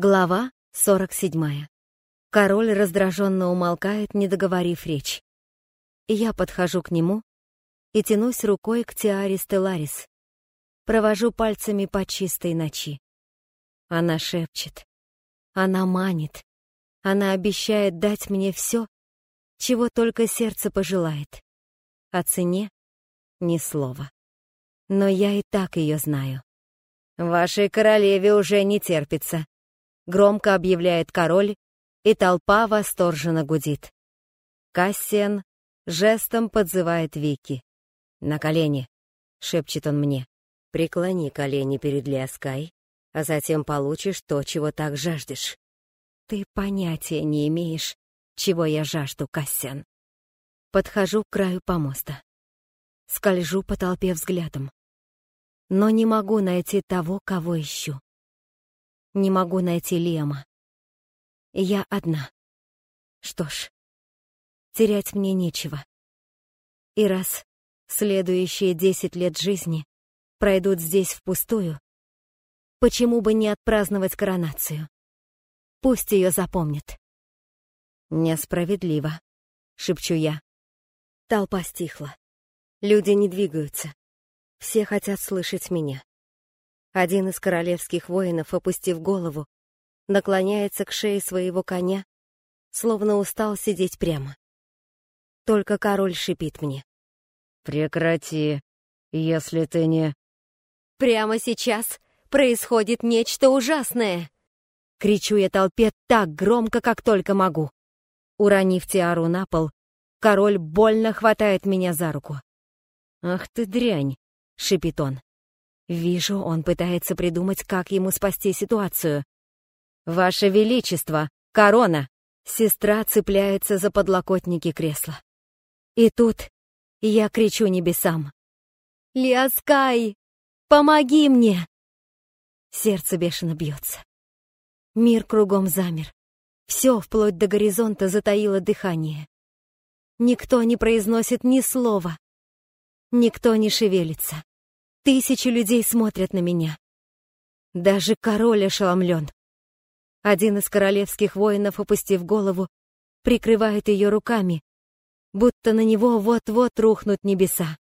Глава 47. Король раздраженно умолкает, не договорив речь. Я подхожу к нему и тянусь рукой к Тиаре Стелларис. Провожу пальцами по чистой ночи. Она шепчет. Она манит. Она обещает дать мне все, чего только сердце пожелает. О цене — ни слова. Но я и так ее знаю. Вашей королеве уже не терпится, громко объявляет король, и толпа восторженно гудит. Кассиан жестом подзывает Вики. «На колени», — шепчет он мне. «Преклони колени перед Лиаскай, а затем получишь то, чего так жаждешь». «Ты понятия не имеешь, чего я жажду, Кассиан». Подхожу к краю помоста. Скольжу по толпе взглядом. Но не могу найти того, кого ищу. Не могу найти Лема. Я одна. Что ж, терять мне нечего. И раз следующие десять лет жизни пройдут здесь впустую, почему бы не отпраздновать коронацию? Пусть ее запомнят. Несправедливо, шепчу я. Толпа стихла. Люди не двигаются. Все хотят слышать меня. Один из королевских воинов, опустив голову, наклоняется к шее своего коня, словно устал сидеть прямо. Только король шипит мне. «Прекрати, если ты не...» «Прямо сейчас происходит нечто ужасное!» Кричу я толпе так громко, как только могу. Уронив тиару на пол, король больно хватает меня за руку. «Ах ты дрянь!» — шипит он. Вижу, он пытается придумать, как ему спасти ситуацию. «Ваше Величество! Корона!» Сестра цепляется за подлокотники кресла. И тут я кричу небесам. «Лиаскай! Помоги мне!» Сердце бешено бьется. Мир кругом замер. Все, вплоть до горизонта, затаило дыхание. Никто не произносит ни слова. Никто не шевелится. Тысячи людей смотрят на меня. Даже король ошеломлен. Один из королевских воинов, опустив голову, прикрывает ее руками, будто на него вот-вот рухнут небеса.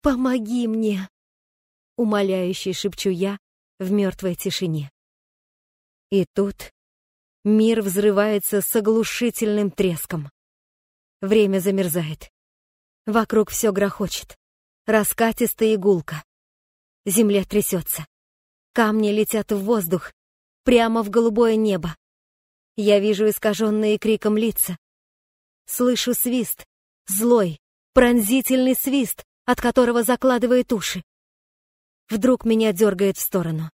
«Помоги мне!» — умоляюще шепчу я в мертвой тишине. И тут мир взрывается с оглушительным треском. Время замерзает. Вокруг все грохочет раскатистая игулка. Земля трясется. Камни летят в воздух, прямо в голубое небо. Я вижу искаженные криком лица. Слышу свист, злой, пронзительный свист, от которого закладывает уши. Вдруг меня дергает в сторону.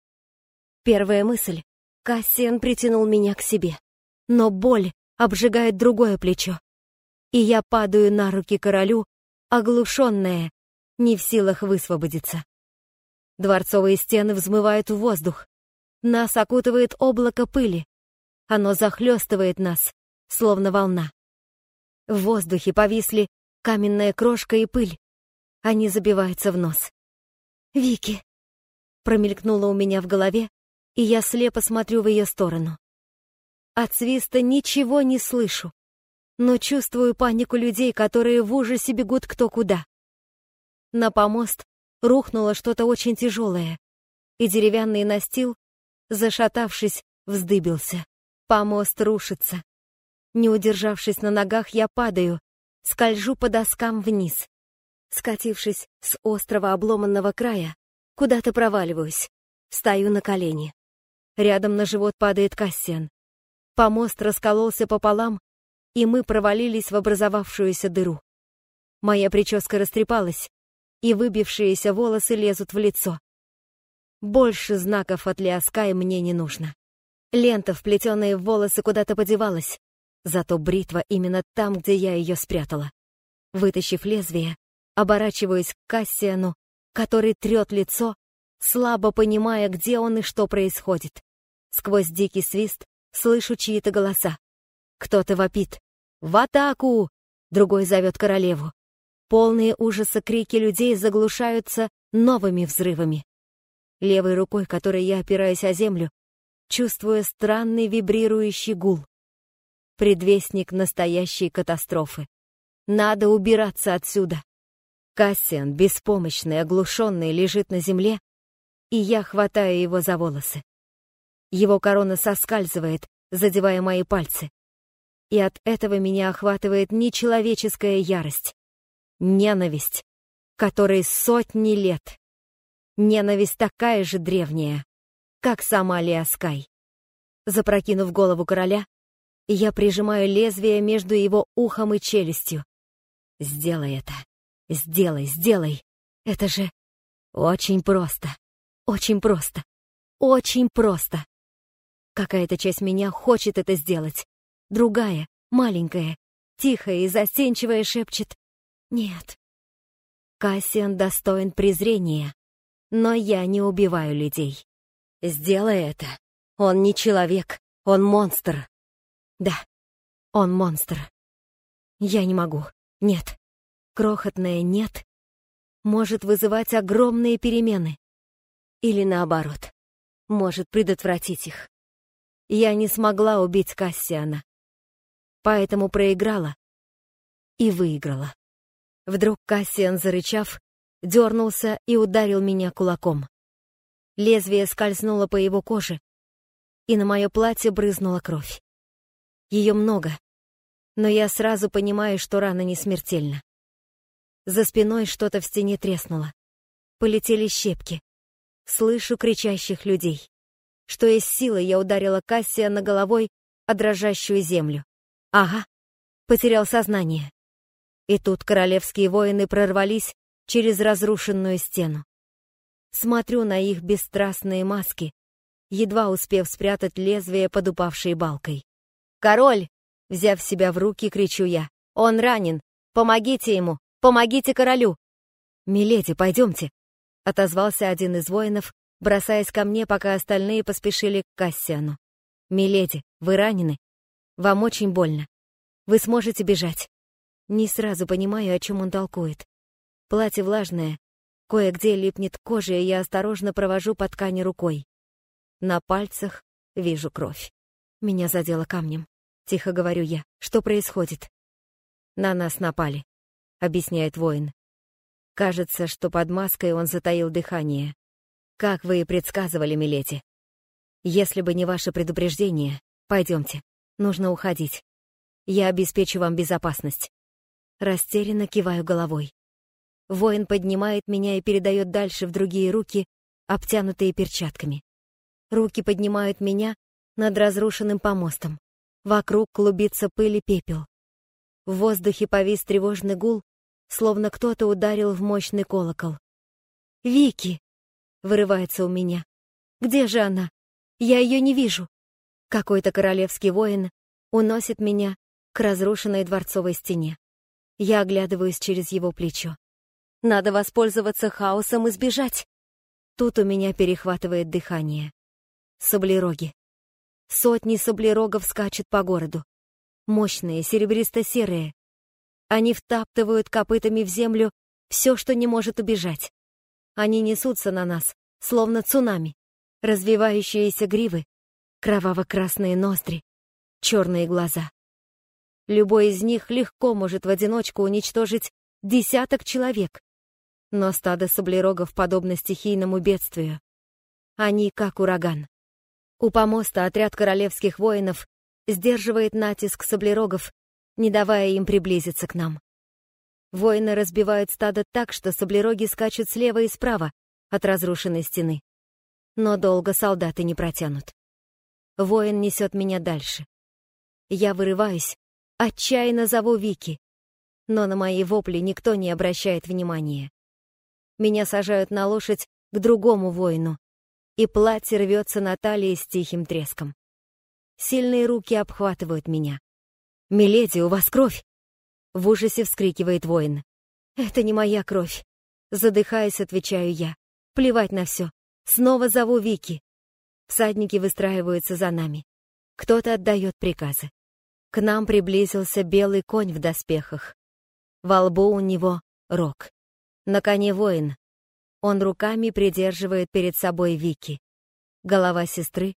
Первая мысль — Кассиан притянул меня к себе. Но боль обжигает другое плечо. И я падаю на руки королю, оглушенная, не в силах высвободиться. Дворцовые стены взмывают в воздух. Нас окутывает облако пыли. Оно захлестывает нас, словно волна. В воздухе повисли каменная крошка и пыль. Они забиваются в нос. «Вики!» Промелькнуло у меня в голове, и я слепо смотрю в ее сторону. От свиста ничего не слышу, но чувствую панику людей, которые в ужасе бегут кто куда. На помост рухнуло что-то очень тяжелое, и деревянный настил, зашатавшись, вздыбился. Помост рушится. Не удержавшись на ногах, я падаю, скольжу по доскам вниз. Скатившись с острого обломанного края, куда-то проваливаюсь, стою на колени. Рядом на живот падает Кассиан. Помост раскололся пополам, и мы провалились в образовавшуюся дыру. Моя прическа растрепалась, и выбившиеся волосы лезут в лицо. Больше знаков от Лиаскай мне не нужно. Лента, вплетенная в волосы, куда-то подевалась, зато бритва именно там, где я ее спрятала. Вытащив лезвие, оборачиваюсь к Кассиану, который трет лицо, слабо понимая, где он и что происходит. Сквозь дикий свист слышу чьи-то голоса. Кто-то вопит. «В атаку!» Другой зовет королеву. Полные ужаса крики людей заглушаются новыми взрывами. Левой рукой, которой я опираюсь о землю, чувствуя странный вибрирующий гул. Предвестник настоящей катастрофы. Надо убираться отсюда. Кассиан, беспомощный, оглушенный, лежит на земле, и я хватаю его за волосы. Его корона соскальзывает, задевая мои пальцы. И от этого меня охватывает нечеловеческая ярость. Ненависть, которой сотни лет. Ненависть такая же древняя, как сама Лиаскай. Запрокинув голову короля, я прижимаю лезвие между его ухом и челюстью. Сделай это. Сделай, сделай. Это же очень просто. Очень просто. Очень просто. Какая-то часть меня хочет это сделать. Другая, маленькая, тихая и застенчивая шепчет «Нет». Кассиан достоин презрения, но я не убиваю людей. Сделай это. Он не человек, он монстр. Да, он монстр. Я не могу. Нет. Крохотное «нет» может вызывать огромные перемены. Или наоборот, может предотвратить их. Я не смогла убить Кассиана. Поэтому проиграла и выиграла. Вдруг Кассиан, зарычав, дернулся и ударил меня кулаком. Лезвие скользнуло по его коже, и на мое платье брызнула кровь. Ее много, но я сразу понимаю, что рана не смертельна. За спиной что-то в стене треснуло. Полетели щепки. Слышу кричащих людей. Что из силы я ударила Кассия на головой о дрожащую землю. Ага, потерял сознание. И тут королевские воины прорвались через разрушенную стену. Смотрю на их бесстрастные маски, едва успев спрятать лезвие под упавшей балкой. «Король!» — взяв себя в руки, кричу я. «Он ранен! Помогите ему! Помогите королю!» «Миледи, пойдемте!» — отозвался один из воинов, бросаясь ко мне, пока остальные поспешили к Кассиану. «Миледи, вы ранены? Вам очень больно. Вы сможете бежать». Не сразу понимаю, о чем он толкует. Платье влажное, Кое-где липнет кожа, и я осторожно провожу по ткани рукой. На пальцах вижу кровь. Меня задело камнем. Тихо говорю я. Что происходит? На нас напали, объясняет воин. Кажется, что под маской он затаил дыхание. Как вы и предсказывали, Милети. Если бы не ваше предупреждение, пойдемте. Нужно уходить. Я обеспечу вам безопасность. Растерянно киваю головой. Воин поднимает меня и передает дальше в другие руки, обтянутые перчатками. Руки поднимают меня над разрушенным помостом. Вокруг клубится пыль и пепел. В воздухе повис тревожный гул, словно кто-то ударил в мощный колокол. «Вики!» — вырывается у меня. «Где же она? Я ее не вижу!» Какой-то королевский воин уносит меня к разрушенной дворцовой стене. Я оглядываюсь через его плечо. Надо воспользоваться хаосом и сбежать. Тут у меня перехватывает дыхание. Саблероги. Сотни саблерогов скачут по городу. Мощные, серебристо-серые. Они втаптывают копытами в землю все, что не может убежать. Они несутся на нас, словно цунами. Развивающиеся гривы, кроваво-красные ноздри, черные глаза. Любой из них легко может в одиночку уничтожить десяток человек. Но стадо саблерогов подобно стихийному бедствию. Они как ураган. У помоста отряд королевских воинов сдерживает натиск саблерогов, не давая им приблизиться к нам. Воины разбивают стадо так, что саблероги скачут слева и справа от разрушенной стены. Но долго солдаты не протянут. Воин несет меня дальше. Я вырываюсь, отчаянно зову Вики, но на мои вопли никто не обращает внимания. Меня сажают на лошадь к другому воину, и платье рвется на талии с тихим треском. Сильные руки обхватывают меня. «Миледи, у вас кровь!» В ужасе вскрикивает воин. «Это не моя кровь!» Задыхаясь, отвечаю я. Плевать на все. Снова зову Вики. Всадники выстраиваются за нами. Кто-то отдает приказы. К нам приблизился белый конь в доспехах. Во лбу у него рог. На коне воин. Он руками придерживает перед собой Вики. Голова сестры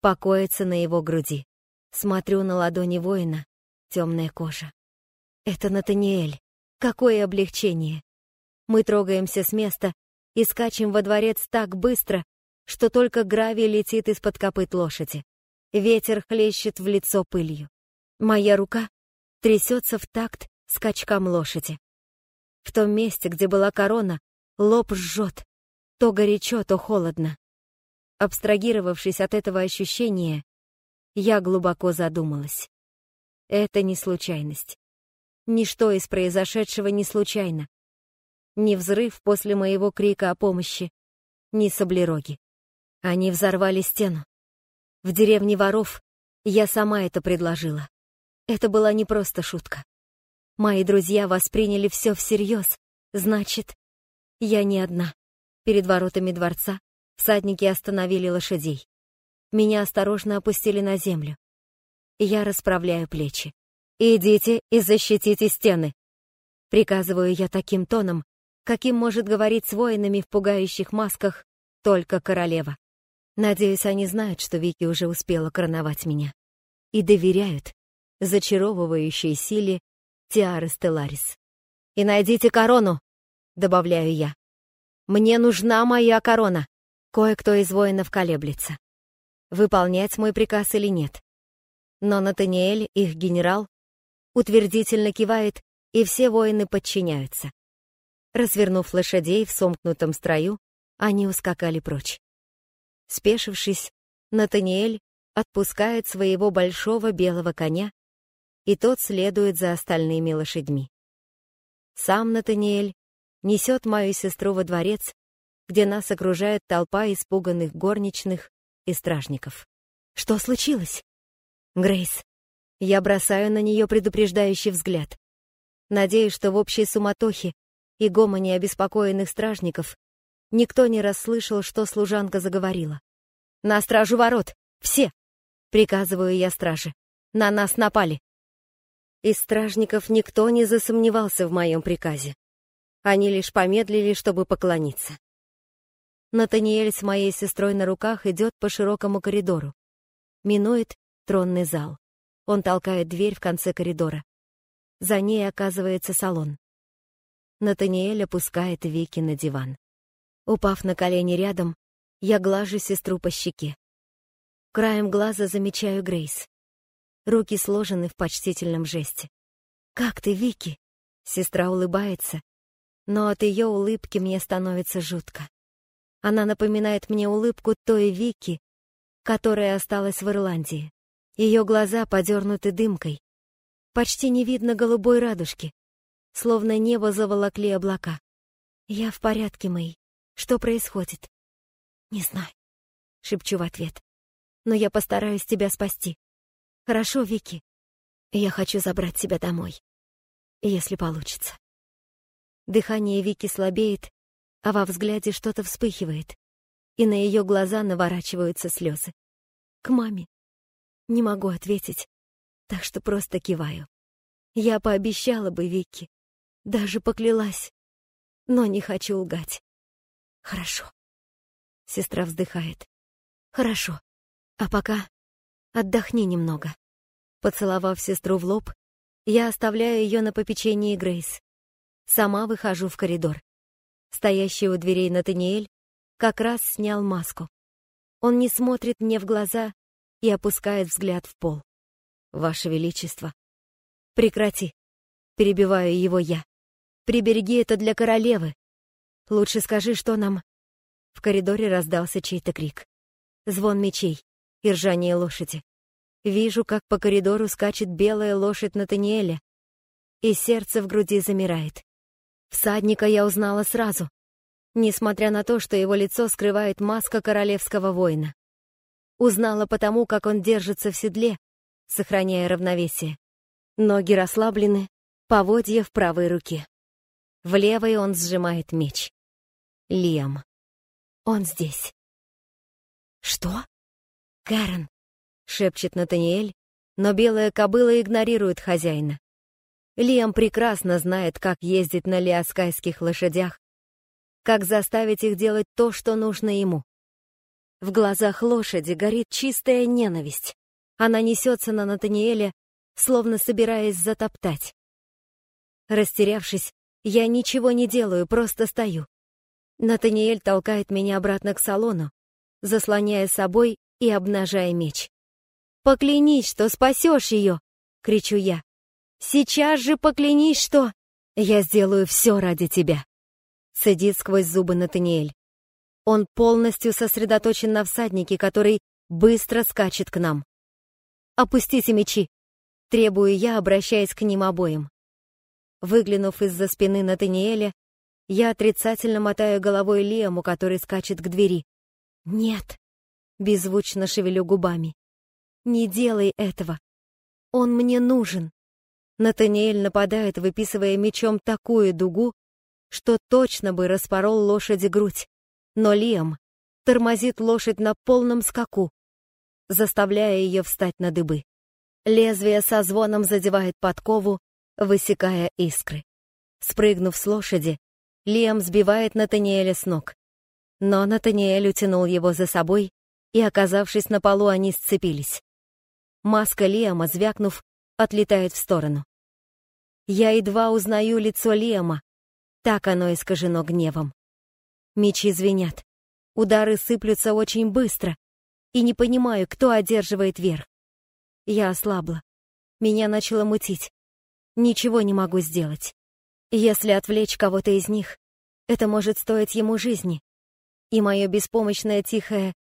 покоится на его груди. Смотрю на ладони воина, темная кожа. Это Натаниэль. Какое облегчение. Мы трогаемся с места и скачем во дворец так быстро, что только гравий летит из-под копыт лошади. Ветер хлещет в лицо пылью. Моя рука трясется в такт скачкам лошади. В том месте, где была корона, лоб жжет. То горячо, то холодно. Абстрагировавшись от этого ощущения, я глубоко задумалась. Это не случайность. Ничто из произошедшего не случайно. Ни взрыв после моего крика о помощи, ни саблероги. Они взорвали стену. В деревне воров я сама это предложила. Это была не просто шутка. Мои друзья восприняли все всерьез. Значит, я не одна. Перед воротами дворца всадники остановили лошадей. Меня осторожно опустили на землю. Я расправляю плечи. «Идите и защитите стены!» Приказываю я таким тоном, каким может говорить с воинами в пугающих масках только королева. Надеюсь, они знают, что Вики уже успела короновать меня. И доверяют зачаровывающей силе Тиары Стелларис. «И найдите корону!» — добавляю я. «Мне нужна моя корона!» Кое-кто из воинов колеблется выполнять мой приказ или нет. Но Натаниэль, их генерал, утвердительно кивает, и все воины подчиняются. Развернув лошадей в сомкнутом строю, они ускакали прочь. Спешившись, Натаниэль отпускает своего большого белого коня, и тот следует за остальными лошадьми. Сам Натаниэль несет мою сестру во дворец, где нас окружает толпа испуганных горничных и стражников. Что случилось? Грейс. Я бросаю на нее предупреждающий взгляд. Надеюсь, что в общей суматохе и гомоне обеспокоенных стражников никто не расслышал, что служанка заговорила. «На стражу ворот! Все!» — приказываю я страже. «На нас напали!» Из стражников никто не засомневался в моем приказе. Они лишь помедлили, чтобы поклониться. Натаниэль с моей сестрой на руках идет по широкому коридору. Минует тронный зал. Он толкает дверь в конце коридора. За ней оказывается салон. Натаниэль опускает Вики на диван. Упав на колени рядом, я глажу сестру по щеке. Краем глаза замечаю Грейс. Руки сложены в почтительном жесте. «Как ты, Вики?» Сестра улыбается, но от ее улыбки мне становится жутко. Она напоминает мне улыбку той Вики, которая осталась в Ирландии. Ее глаза подернуты дымкой. Почти не видно голубой радужки, словно небо заволокли облака. «Я в порядке, Мэй. Что происходит?» «Не знаю», — шепчу в ответ. «Но я постараюсь тебя спасти. Хорошо, Вики? Я хочу забрать тебя домой, если получится». Дыхание Вики слабеет, а во взгляде что-то вспыхивает, и на ее глаза наворачиваются слезы. К маме. Не могу ответить, так что просто киваю. Я пообещала бы Вике, даже поклялась, но не хочу лгать. Хорошо. Сестра вздыхает. Хорошо. А пока отдохни немного. Поцеловав сестру в лоб, я оставляю ее на попечении Грейс. Сама выхожу в коридор. Стоящий у дверей Натаниэль как раз снял маску. Он не смотрит мне в глаза и опускает взгляд в пол. «Ваше Величество!» «Прекрати!» — перебиваю его я. «Прибереги это для королевы! Лучше скажи, что нам...» В коридоре раздался чей-то крик. Звон мечей и ржание лошади. Вижу, как по коридору скачет белая лошадь Натаниэля, и сердце в груди замирает. Всадника я узнала сразу, несмотря на то, что его лицо скрывает маска королевского воина. Узнала потому, как он держится в седле, сохраняя равновесие. Ноги расслаблены, поводья в правой руке. В левой он сжимает меч. Лиам. Он здесь. «Что?» «Кэрон», — шепчет Натаниэль, но белая кобыла игнорирует хозяина. Лиам прекрасно знает, как ездить на лиаскайских лошадях, как заставить их делать то, что нужно ему. В глазах лошади горит чистая ненависть. Она несется на Натаниэля, словно собираясь затоптать. Растерявшись, я ничего не делаю, просто стою. Натаниэль толкает меня обратно к салону, заслоняя собой и обнажая меч. «Поклянись, что спасешь ее!» — кричу я. «Сейчас же поклянись, что...» «Я сделаю все ради тебя!» — садит сквозь зубы Натаниэль. Он полностью сосредоточен на всаднике, который быстро скачет к нам. «Опустите мечи!» — требую я, обращаясь к ним обоим. Выглянув из-за спины Натаниэля, я отрицательно мотаю головой Лиаму, который скачет к двери. «Нет!» — беззвучно шевелю губами. «Не делай этого! Он мне нужен!» Натаниэль нападает, выписывая мечом такую дугу, что точно бы распорол лошади грудь. Но Лиам тормозит лошадь на полном скаку, заставляя ее встать на дыбы. Лезвие со звоном задевает подкову, высекая искры. Спрыгнув с лошади, Лиам сбивает Натаниэля с ног. Но Натаниэль утянул его за собой, и, оказавшись на полу, они сцепились. Маска Лиама, звякнув, отлетает в сторону. Я едва узнаю лицо Лиама, так оно искажено гневом. Мечи звенят, удары сыплются очень быстро, и не понимаю, кто одерживает верх. Я ослабла. Меня начало мутить. Ничего не могу сделать. Если отвлечь кого-то из них, это может стоить ему жизни. И мое беспомощное тихое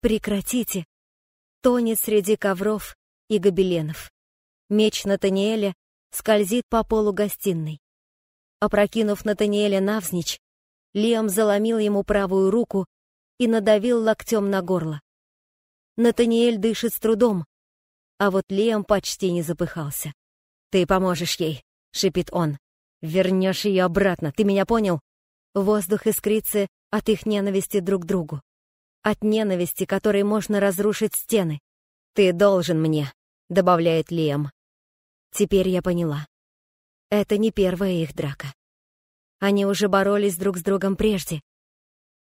«прекратите» тонет среди ковров и гобеленов. Меч Натаниэля скользит по полу гостиной. Опрокинув Натаниэля навзничь, Лиам заломил ему правую руку и надавил локтем на горло. Натаниэль дышит с трудом, а вот Лиам почти не запыхался. «Ты поможешь ей», — шипит он. «Вернешь ее обратно, ты меня понял?» Воздух искрится от их ненависти друг к другу. От ненависти, которой можно разрушить стены. «Ты должен мне», — добавляет Лиам. Теперь я поняла. Это не первая их драка. Они уже боролись друг с другом прежде.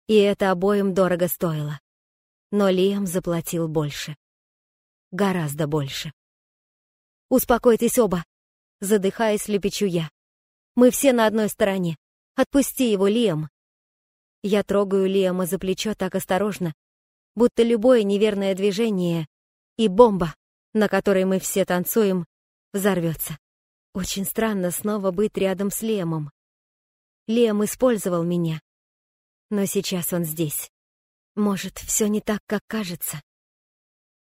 И это обоим дорого стоило. Но Лиам заплатил больше. Гораздо больше. «Успокойтесь оба!» Задыхаясь, лепечу я. «Мы все на одной стороне. Отпусти его, Лиам!» Я трогаю Лиама за плечо так осторожно, будто любое неверное движение и бомба, на которой мы все танцуем, взорвется. Очень странно снова быть рядом с Лемом. Лем использовал меня. Но сейчас он здесь. Может, все не так, как кажется.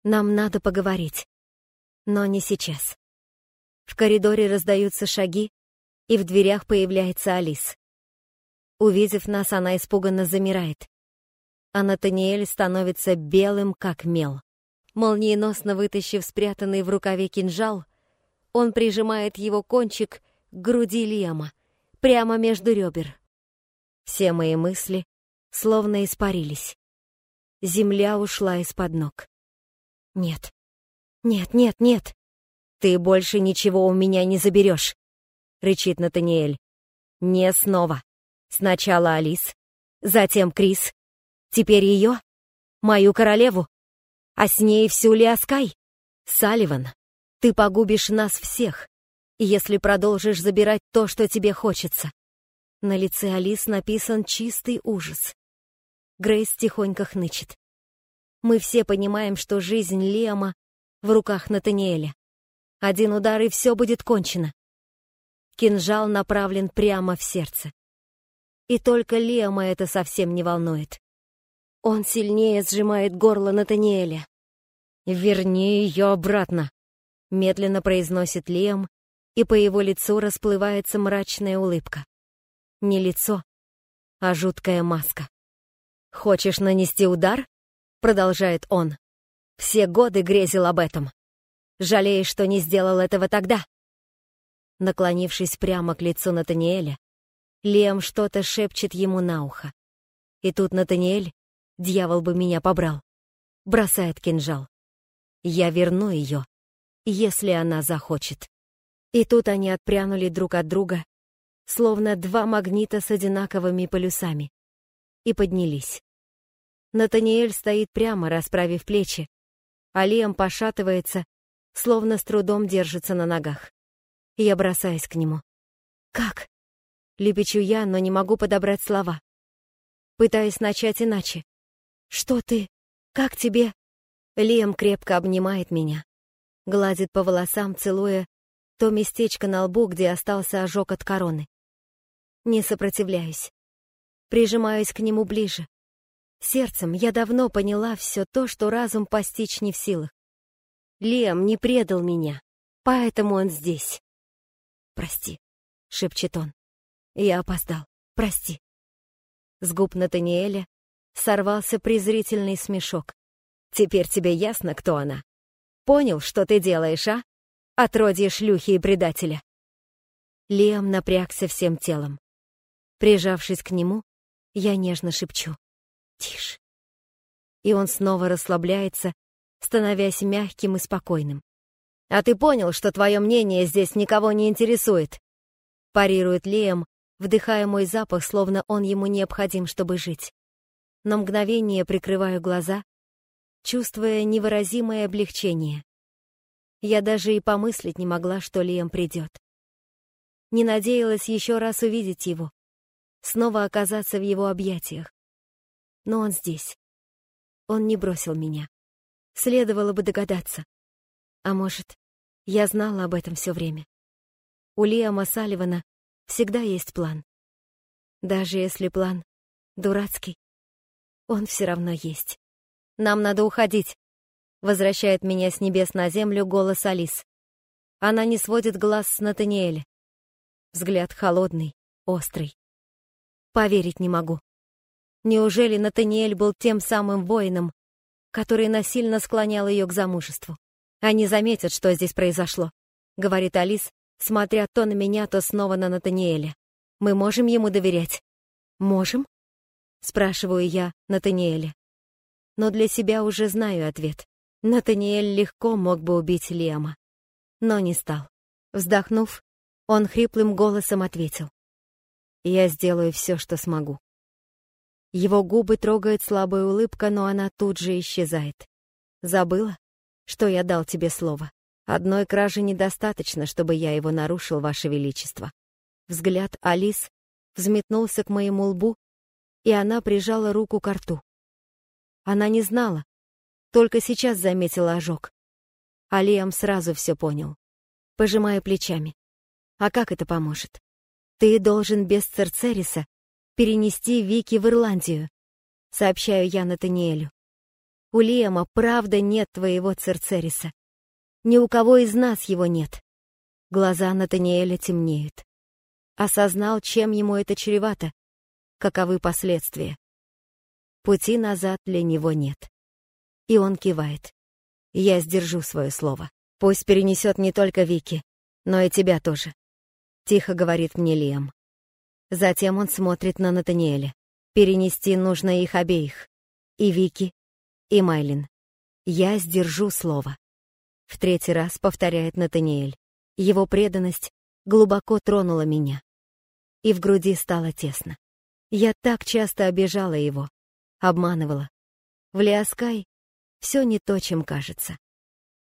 Нам надо поговорить. Но не сейчас. В коридоре раздаются шаги, и в дверях появляется Алис. Увидев нас, она испуганно замирает. А Натаниэль становится белым, как мел. Молниеносно вытащив спрятанный в рукаве кинжал, он прижимает его кончик к груди Лиама, прямо между ребер. Все мои мысли словно испарились. Земля ушла из-под ног. Нет, нет, нет, нет. Ты больше ничего у меня не заберешь, рычит Натаниэль. Не снова. Сначала Алис, затем Крис, теперь ее, мою королеву, а с ней всю Лиаскай, Салливан. Ты погубишь нас всех, если продолжишь забирать то, что тебе хочется. На лице Алис написан чистый ужас. Грейс тихонько хнычет. Мы все понимаем, что жизнь Лема в руках Натаниэля. Один удар, и все будет кончено. Кинжал направлен прямо в сердце. И только Лема это совсем не волнует. Он сильнее сжимает горло Натаниэля. «Верни ее обратно», медленно произносит Лиам, и по его лицу расплывается мрачная улыбка. Не лицо, а жуткая маска. «Хочешь нанести удар?» — продолжает он. «Все годы грезил об этом. Жалеешь, что не сделал этого тогда?» Наклонившись прямо к лицу Натаниэля, Лиам что-то шепчет ему на ухо. И тут Натаниэль, дьявол бы меня побрал, бросает кинжал. «Я верну ее», если она захочет. И тут они отпрянули друг от друга, словно два магнита с одинаковыми полюсами, и поднялись. Натаниэль стоит прямо, расправив плечи, а Лиам пошатывается, словно с трудом держится на ногах. Я бросаюсь к нему. «Как?» Лепечу я, но не могу подобрать слова. Пытаюсь начать иначе. «Что ты? Как тебе?» Лиам крепко обнимает меня, гладит по волосам, целуя то местечко на лбу, где остался ожог от короны. Не сопротивляюсь. Прижимаюсь к нему ближе. Сердцем я давно поняла все то, что разум постичь не в силах. Лиам не предал меня, поэтому он здесь. «Прости», — шепчет он. «Я опоздал. Прости». С губ Натаниэля сорвался презрительный смешок. «Теперь тебе ясно, кто она? Понял, что ты делаешь, а? Отродье шлюхи и предателя». Лиам напрягся всем телом. Прижавшись к нему, я нежно шепчу. «Тише». И он снова расслабляется, становясь мягким и спокойным. «А ты понял, что твое мнение здесь никого не интересует?» Парирует Лиам, вдыхая мой запах, словно он ему необходим, чтобы жить. На мгновение прикрываю глаза, чувствуя невыразимое облегчение. Я даже и помыслить не могла, что Лиам придет. Не надеялась еще раз увидеть его, снова оказаться в его объятиях. Но он здесь. Он не бросил меня. Следовало бы догадаться. А может, я знала об этом все время. У Лиама Салливана всегда есть план. Даже если план дурацкий, он все равно есть. Нам надо уходить. Возвращает меня с небес на землю голос Алис. Она не сводит глаз с Натаниэля. Взгляд холодный, острый. Поверить не могу. Неужели Натаниэль был тем самым воином, который насильно склонял ее к замужеству? Они заметят, что здесь произошло, говорит Алис, смотря то на меня, то снова на Натаниэля. Мы можем ему доверять? Можем? Спрашиваю я Натаниэля. Но для себя уже знаю ответ. Натаниэль легко мог бы убить Лиама, но не стал. Вздохнув, он хриплым голосом ответил. «Я сделаю все, что смогу». Его губы трогает слабая улыбка, но она тут же исчезает. «Забыла, что я дал тебе слово? Одной кражи недостаточно, чтобы я его нарушил, Ваше Величество». Взгляд Алис взметнулся к моему лбу, и она прижала руку к рту. Она не знала, только сейчас заметила ожог. Алиам сразу все понял, пожимая плечами. А как это поможет? Ты должен без Церцериса перенести Вики в Ирландию, сообщаю я Натаниэлю. У Лиама правда нет твоего Церцериса. Ни у кого из нас его нет. Глаза Натаниэля темнеют. Осознал, чем ему это чревато, каковы последствия. Пути назад для него нет. И он кивает. Я сдержу свое слово. Пусть перенесет не только Вики, но и тебя тоже. Тихо говорит мне Лиам. Затем он смотрит на Натаниэля. Перенести нужно их обеих. И Вики, и Майлин. Я сдержу слово. В третий раз повторяет Натаниэль. Его преданность глубоко тронула меня. И в груди стало тесно. Я так часто обижала его, обманывала. В Лиаскай все не то, чем кажется.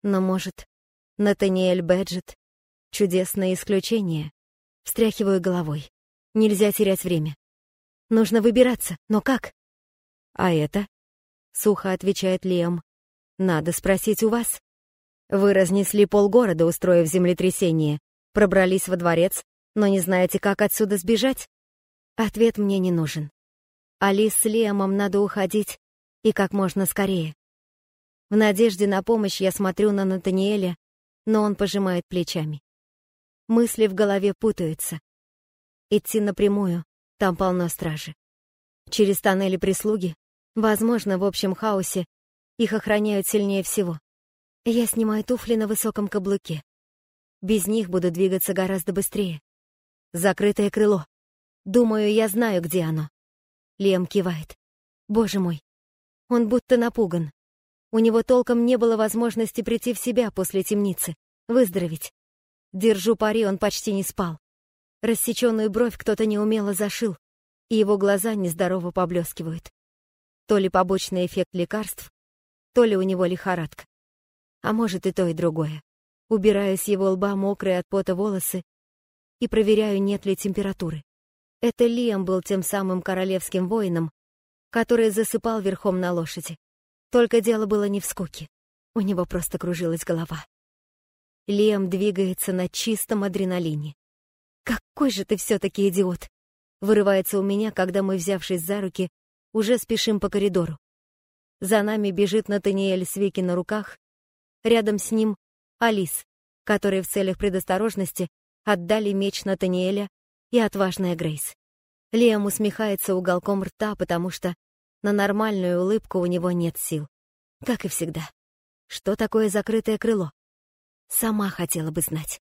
Но, может, Натаниэль Бэджет — чудесное исключение? Встряхиваю головой. Нельзя терять время. Нужно выбираться, но как? А это? Сухо отвечает Лиам. Надо спросить у вас. Вы разнесли полгорода, устроив землетрясение, пробрались во дворец, но не знаете, как отсюда сбежать? Ответ мне не нужен. Алис с Лиамом надо уходить, и как можно скорее. В надежде на помощь я смотрю на Натаниэля, но он пожимает плечами. Мысли в голове путаются. Идти напрямую, там полно стражи. Через тоннели прислуги, возможно, в общем хаосе, их охраняют сильнее всего. Я снимаю туфли на высоком каблуке. Без них буду двигаться гораздо быстрее. Закрытое крыло. Думаю, я знаю, где оно. Лем кивает. Боже мой. Он будто напуган. У него толком не было возможности прийти в себя после темницы, выздороветь. Держу пари, он почти не спал. Рассеченную бровь кто-то неумело зашил, и его глаза нездорово поблескивают. То ли побочный эффект лекарств, то ли у него лихорадка. А может и то, и другое. Убираю с его лба мокрые от пота волосы и проверяю, нет ли температуры. Это Лиам был тем самым королевским воином, который засыпал верхом на лошади. Только дело было не в скуке. У него просто кружилась голова. Лиам двигается на чистом адреналине. «Какой же ты все-таки идиот!» Вырывается у меня, когда мы, взявшись за руки, уже спешим по коридору. За нами бежит Натаниэль с Вики на руках. Рядом с ним Алис, которые в целях предосторожности отдали меч Натаниэля и отважная Грейс. Лиам усмехается уголком рта, потому что на нормальную улыбку у него нет сил. Как и всегда. Что такое закрытое крыло? Сама хотела бы знать.